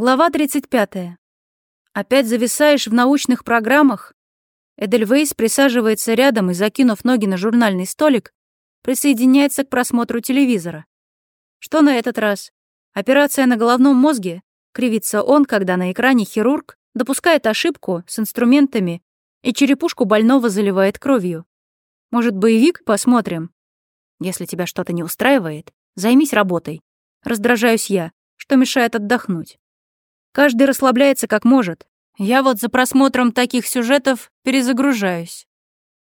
Глава 35. Опять зависаешь в научных программах? Эдельвейс присаживается рядом и, закинув ноги на журнальный столик, присоединяется к просмотру телевизора. Что на этот раз? Операция на головном мозге? Кривится он, когда на экране хирург допускает ошибку с инструментами и черепушку больного заливает кровью. Может, боевик посмотрим? Если тебя что-то не устраивает, займись работой. Раздражаюсь я, что мешает отдохнуть. Каждый расслабляется как может. Я вот за просмотром таких сюжетов перезагружаюсь.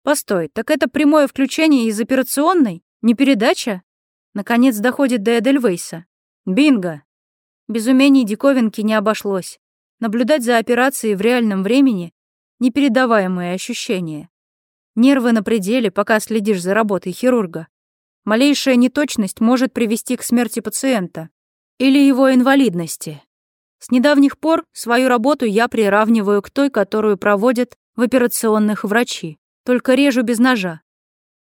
Постой, так это прямое включение из операционной? Не передача? Наконец доходит до Эдельвейса. Бинго! Без умений диковинки не обошлось. Наблюдать за операцией в реальном времени — непередаваемое ощущение. Нервы на пределе, пока следишь за работой хирурга. Малейшая неточность может привести к смерти пациента или его инвалидности. С недавних пор свою работу я приравниваю к той, которую проводят в операционных врачи, только режу без ножа.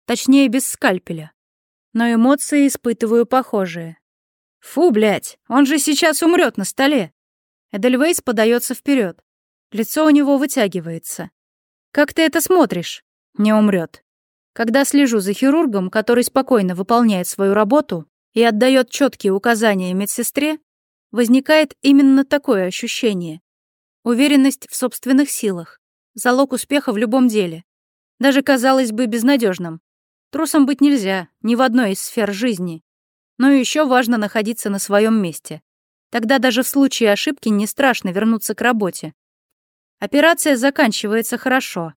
Точнее, без скальпеля. Но эмоции испытываю похожие. «Фу, блядь, он же сейчас умрет на столе!» Эдельвейс подается вперед. Лицо у него вытягивается. «Как ты это смотришь?» «Не умрет. Когда слежу за хирургом, который спокойно выполняет свою работу и отдает четкие указания медсестре, возникает именно такое ощущение. Уверенность в собственных силах. Залог успеха в любом деле. Даже, казалось бы, безнадежным. Трусом быть нельзя, ни в одной из сфер жизни. Но еще важно находиться на своем месте. Тогда даже в случае ошибки не страшно вернуться к работе. Операция заканчивается хорошо.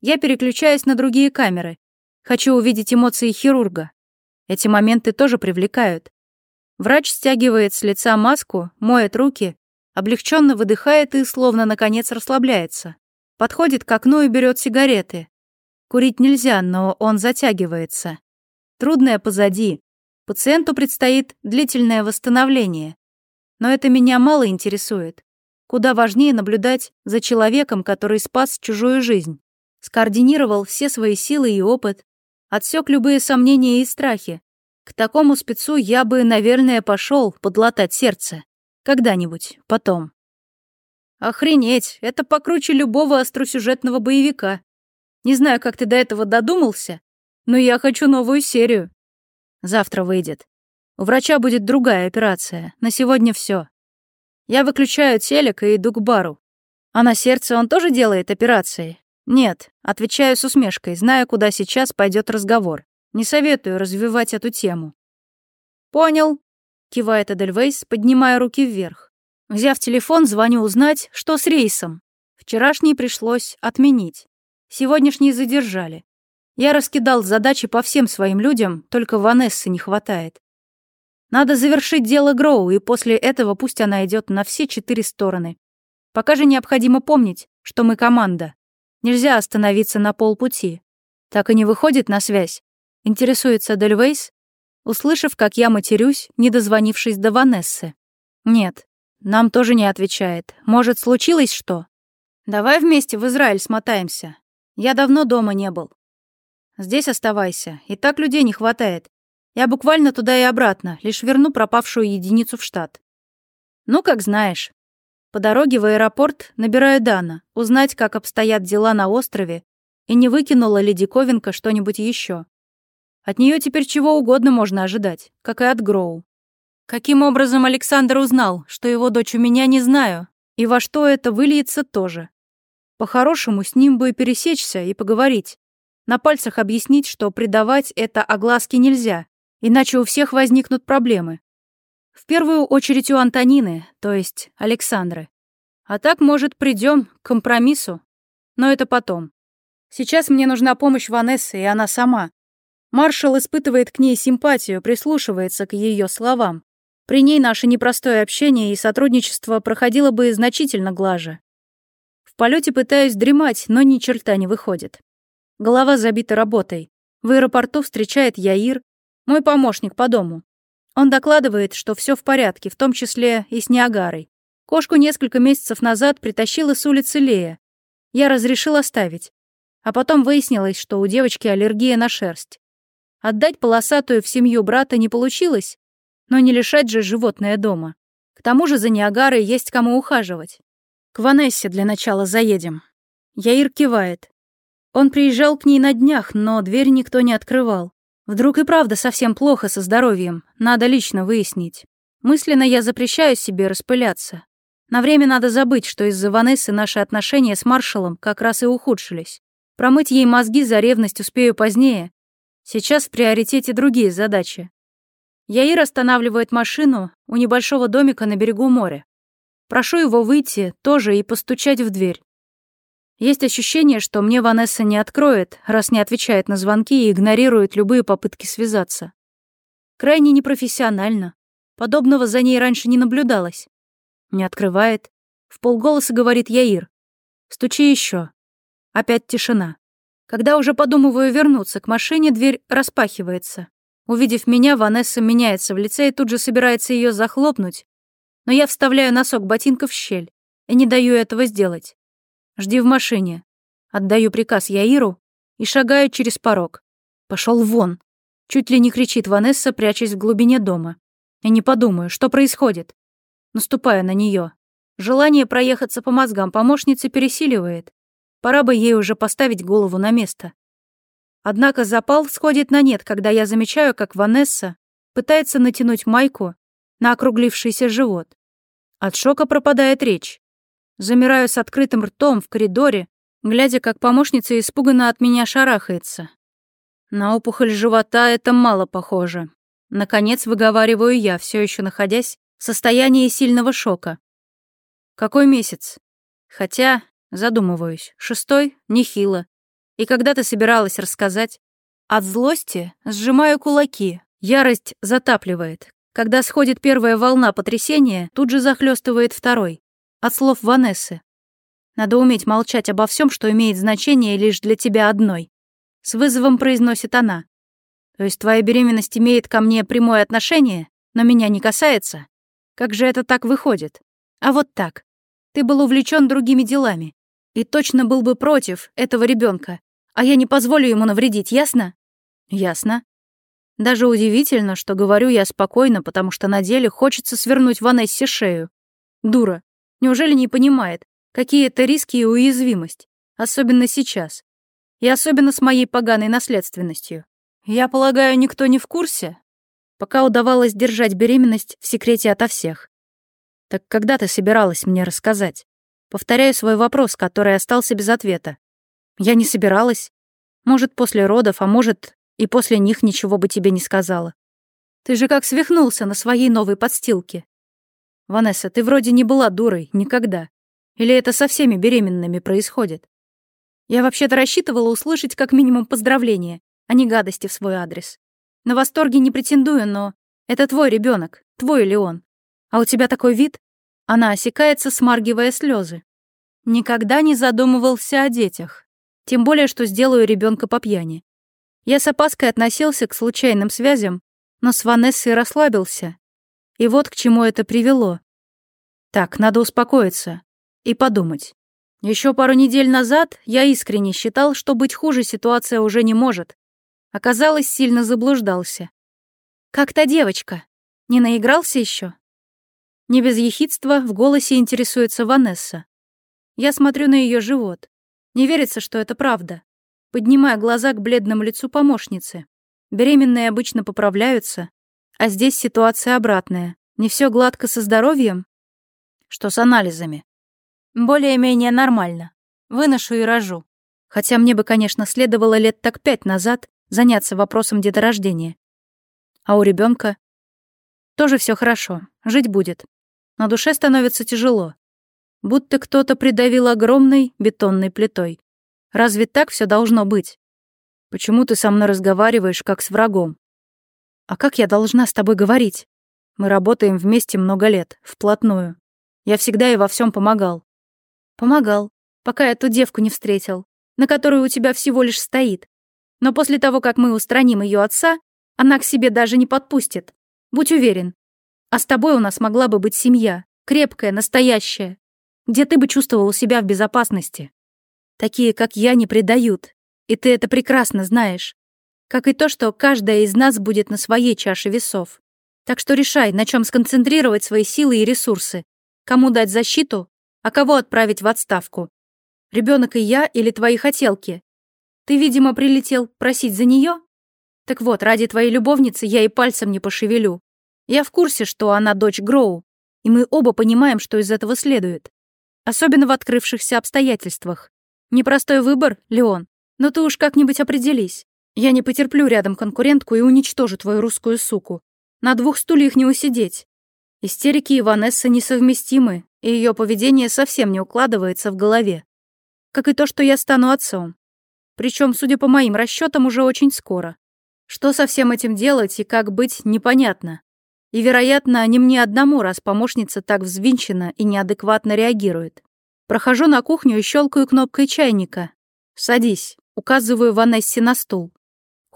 Я переключаюсь на другие камеры. Хочу увидеть эмоции хирурга. Эти моменты тоже привлекают. Врач стягивает с лица маску, моет руки, облегченно выдыхает и словно наконец расслабляется. Подходит к окну и берет сигареты. Курить нельзя, но он затягивается. Трудное позади. Пациенту предстоит длительное восстановление. Но это меня мало интересует. Куда важнее наблюдать за человеком, который спас чужую жизнь, скоординировал все свои силы и опыт, отсек любые сомнения и страхи, к такому спецу я бы, наверное, пошел подлатать сердце. Когда-нибудь, потом. Охренеть, это покруче любого остросюжетного боевика. Не знаю, как ты до этого додумался, но я хочу новую серию. Завтра выйдет. У врача будет другая операция. На сегодня все. Я выключаю телек и иду к бару. А на сердце он тоже делает операции? Нет, отвечаю с усмешкой, зная, куда сейчас пойдет разговор. Не советую развивать эту тему». «Понял», — кивает Эдельвейс, поднимая руки вверх. Взяв телефон, звоню узнать, что с рейсом. Вчерашний пришлось отменить. Сегодняшний задержали. Я раскидал задачи по всем своим людям, только Ванессы не хватает. Надо завершить дело Гроу, и после этого пусть она идет на все четыре стороны. Пока же необходимо помнить, что мы команда. Нельзя остановиться на полпути. Так и не выходит на связь. Интересуется Дельвейс, услышав, как я матерюсь, не дозвонившись до Ванессы. Нет, нам тоже не отвечает. Может, случилось что? Давай вместе в Израиль смотаемся. Я давно дома не был. Здесь оставайся. И так людей не хватает. Я буквально туда и обратно, лишь верну пропавшую единицу в штат. Ну, как знаешь. По дороге в аэропорт набираю Дана, узнать, как обстоят дела на острове, и не выкинула ли диковинка что-нибудь еще. От нее теперь чего угодно можно ожидать, как и от Гроу. Каким образом Александр узнал, что его дочь у меня, не знаю, и во что это выльется тоже. По-хорошему, с ним бы и пересечься и поговорить. На пальцах объяснить, что предавать это огласке нельзя, иначе у всех возникнут проблемы. В первую очередь у Антонины, то есть Александры. А так, может, придем к компромиссу. Но это потом. Сейчас мне нужна помощь Ванессы, и она сама. Маршал испытывает к ней симпатию, прислушивается к ее словам. При ней наше непростое общение и сотрудничество проходило бы значительно глаже. В полете пытаюсь дремать, но ни черта не выходит. Голова забита работой. В аэропорту встречает Яир, мой помощник по дому. Он докладывает, что все в порядке, в том числе и с Ниагарой. Кошку несколько месяцев назад притащила с улицы Лея. Я разрешил оставить. А потом выяснилось, что у девочки аллергия на шерсть. Отдать полосатую в семью брата не получилось, но не лишать же животное дома. К тому же за Ниагарой есть кому ухаживать. К Ванессе для начала заедем. Яир кивает. Он приезжал к ней на днях, но дверь никто не открывал. Вдруг и правда совсем плохо со здоровьем, надо лично выяснить. Мысленно я запрещаю себе распыляться. На время надо забыть, что из-за Ванессы наши отношения с маршалом как раз и ухудшились. Промыть ей мозги за ревность успею позднее, Сейчас в приоритете другие задачи. Яир останавливает машину у небольшого домика на берегу моря. Прошу его выйти тоже и постучать в дверь. Есть ощущение, что мне Ванесса не откроет, раз не отвечает на звонки и игнорирует любые попытки связаться. Крайне непрофессионально. Подобного за ней раньше не наблюдалось. Не открывает. В полголоса говорит Яир. «Стучи еще. Опять тишина. Когда уже подумываю вернуться к машине, дверь распахивается. Увидев меня, Ванесса меняется в лице и тут же собирается ее захлопнуть, но я вставляю носок ботинка в щель и не даю этого сделать. Жди в машине. Отдаю приказ Яиру и шагаю через порог. Пошел вон. Чуть ли не кричит Ванесса, прячась в глубине дома. Я не подумаю, что происходит. Наступаю на нее. Желание проехаться по мозгам помощницы пересиливает. Пора бы ей уже поставить голову на место. Однако запал сходит на нет, когда я замечаю, как Ванесса пытается натянуть майку на округлившийся живот. От шока пропадает речь. Замираю с открытым ртом в коридоре, глядя, как помощница испуганно от меня шарахается. На опухоль живота это мало похоже. Наконец выговариваю я, все еще находясь в состоянии сильного шока. Какой месяц? Хотя Задумываюсь. Шестой — нехило. И когда ты собиралась рассказать? От злости сжимаю кулаки. Ярость затапливает. Когда сходит первая волна потрясения, тут же захлестывает второй. От слов Ванессы. Надо уметь молчать обо всем, что имеет значение лишь для тебя одной. С вызовом произносит она. То есть твоя беременность имеет ко мне прямое отношение, но меня не касается? Как же это так выходит? А вот так. Ты был увлечен другими делами. И точно был бы против этого ребенка. А я не позволю ему навредить, ясно? Ясно. Даже удивительно, что говорю я спокойно, потому что на деле хочется свернуть Ванессе шею. Дура. Неужели не понимает, какие это риски и уязвимость? Особенно сейчас. И особенно с моей поганой наследственностью. Я полагаю, никто не в курсе? Пока удавалось держать беременность в секрете ото всех. Так когда ты собиралась мне рассказать? Повторяю свой вопрос, который остался без ответа. Я не собиралась. Может, после родов, а может, и после них ничего бы тебе не сказала. Ты же как свихнулся на своей новой подстилке. Ванесса, ты вроде не была дурой, никогда. Или это со всеми беременными происходит? Я вообще-то рассчитывала услышать как минимум поздравления, а не гадости в свой адрес. На восторге не претендую, но это твой ребенок, твой ли он? А у тебя такой вид, она осекается, смаргивая слезы. Никогда не задумывался о детях. Тем более, что сделаю ребенка по пьяни. Я с опаской относился к случайным связям, но с Ванессой расслабился. И вот к чему это привело. Так, надо успокоиться и подумать. Еще пару недель назад я искренне считал, что быть хуже ситуация уже не может. Оказалось, сильно заблуждался. Как-то девочка? Не наигрался еще? Не без ехидства в голосе интересуется Ванесса. Я смотрю на ее живот. Не верится, что это правда. Поднимая глаза к бледному лицу помощницы. Беременные обычно поправляются, а здесь ситуация обратная. Не все гладко со здоровьем? Что с анализами? Более-менее нормально. Выношу и рожу. Хотя мне бы, конечно, следовало лет так пять назад заняться вопросом деторождения. А у ребенка тоже все хорошо, жить будет. На душе становится тяжело. Будто кто-то придавил огромной бетонной плитой. Разве так все должно быть? Почему ты со мной разговариваешь, как с врагом? А как я должна с тобой говорить? Мы работаем вместе много лет, вплотную. Я всегда и во всем помогал. Помогал, пока я ту девку не встретил, на которую у тебя всего лишь стоит. Но после того, как мы устраним ее отца, она к себе даже не подпустит. Будь уверен, а с тобой у нас могла бы быть семья, крепкая, настоящая, где ты бы чувствовал себя в безопасности. Такие, как я, не предают, и ты это прекрасно знаешь. Как и то, что каждая из нас будет на своей чаше весов. Так что решай, на чем сконцентрировать свои силы и ресурсы, кому дать защиту, а кого отправить в отставку. Ребенок и я или твои хотелки? Ты, видимо, прилетел просить за нее? Так вот, ради твоей любовницы я и пальцем не пошевелю. Я в курсе, что она дочь Гроу, и мы оба понимаем, что из этого следует. Особенно в открывшихся обстоятельствах. Непростой выбор, Леон, но ты уж как-нибудь определись. Я не потерплю рядом конкурентку и уничтожу твою русскую суку. На двух стульях не усидеть. Истерики Иванессы несовместимы, и ее поведение совсем не укладывается в голове. Как и то, что я стану отцом. Причем, судя по моим расчетам, уже очень скоро. Что со всем этим делать и как быть, непонятно. И, вероятно, не мне одному, раз помощница так взвинчена и неадекватно реагирует. Прохожу на кухню и щелкаю кнопкой чайника. «Садись», — указываю Ванессе на стул.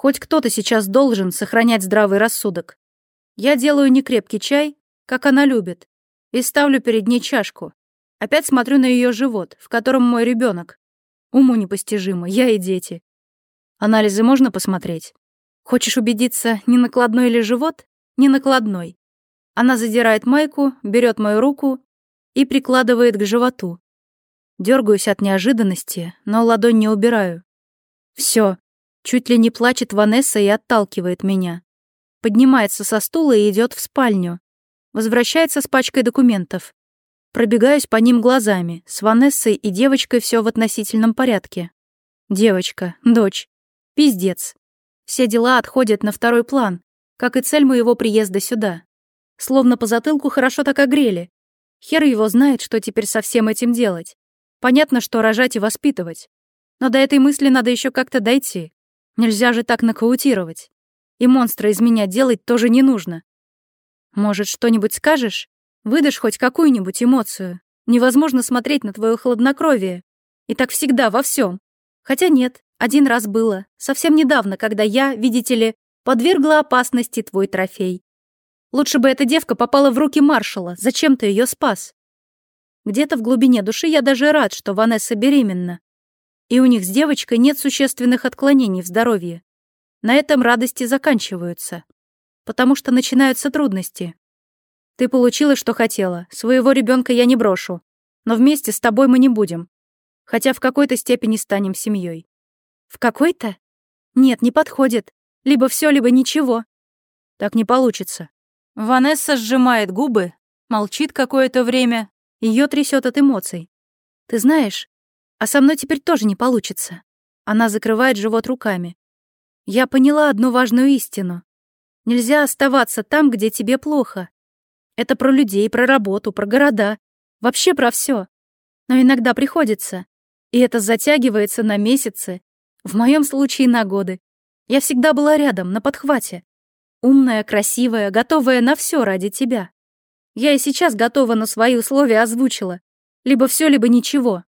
Хоть кто-то сейчас должен сохранять здравый рассудок. Я делаю некрепкий чай, как она любит, и ставлю перед ней чашку. Опять смотрю на ее живот, в котором мой ребенок. Уму непостижимо, я и дети. Анализы можно посмотреть? Хочешь убедиться, не накладной ли живот? не накладной. Она задирает майку, берет мою руку и прикладывает к животу. Дергаюсь от неожиданности, но ладонь не убираю. Все. Чуть ли не плачет Ванесса и отталкивает меня. Поднимается со стула и идет в спальню. Возвращается с пачкой документов. Пробегаюсь по ним глазами. С Ванессой и девочкой все в относительном порядке. Девочка, дочь. Пиздец. Все дела отходят на второй план как и цель моего приезда сюда. Словно по затылку хорошо так огрели. Хер его знает, что теперь со всем этим делать. Понятно, что рожать и воспитывать. Но до этой мысли надо еще как-то дойти. Нельзя же так нокаутировать. И монстра из меня делать тоже не нужно. Может, что-нибудь скажешь? Выдашь хоть какую-нибудь эмоцию. Невозможно смотреть на твое хладнокровие. И так всегда во всем. Хотя нет, один раз было, совсем недавно, когда я, видите ли, подвергла опасности твой трофей. Лучше бы эта девка попала в руки маршала. Зачем ты ее спас? Где-то в глубине души я даже рад, что Ванесса беременна. И у них с девочкой нет существенных отклонений в здоровье. На этом радости заканчиваются. Потому что начинаются трудности. Ты получила, что хотела. Своего ребенка я не брошу. Но вместе с тобой мы не будем. Хотя в какой-то степени станем семьей. В какой-то? Нет, не подходит. Либо все, либо ничего. Так не получится. Ванесса сжимает губы, молчит какое-то время, ее трясет от эмоций. Ты знаешь, а со мной теперь тоже не получится. Она закрывает живот руками. Я поняла одну важную истину. Нельзя оставаться там, где тебе плохо. Это про людей, про работу, про города, вообще про все. Но иногда приходится, и это затягивается на месяцы, в моем случае на годы. Я всегда была рядом, на подхвате. Умная, красивая, готовая на все ради тебя. Я и сейчас готова, на свои условия озвучила. Либо все, либо ничего.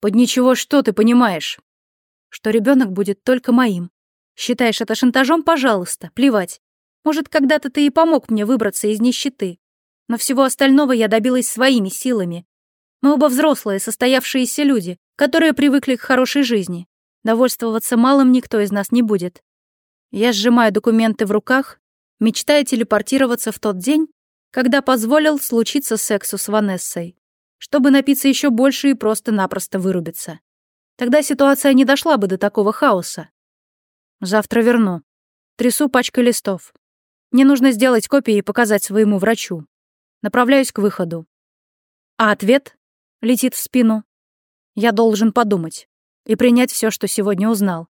Под ничего что ты понимаешь? Что ребенок будет только моим. Считаешь это шантажом? Пожалуйста, плевать. Может, когда-то ты и помог мне выбраться из нищеты. Но всего остального я добилась своими силами. Мы оба взрослые, состоявшиеся люди, которые привыкли к хорошей жизни. Довольствоваться малым никто из нас не будет. Я сжимаю документы в руках, мечтая телепортироваться в тот день, когда позволил случиться сексу с Ванессой, чтобы напиться еще больше и просто-напросто вырубиться. Тогда ситуация не дошла бы до такого хаоса. Завтра верну. Трясу пачкой листов. Мне нужно сделать копии и показать своему врачу. Направляюсь к выходу. А ответ летит в спину. Я должен подумать и принять все, что сегодня узнал.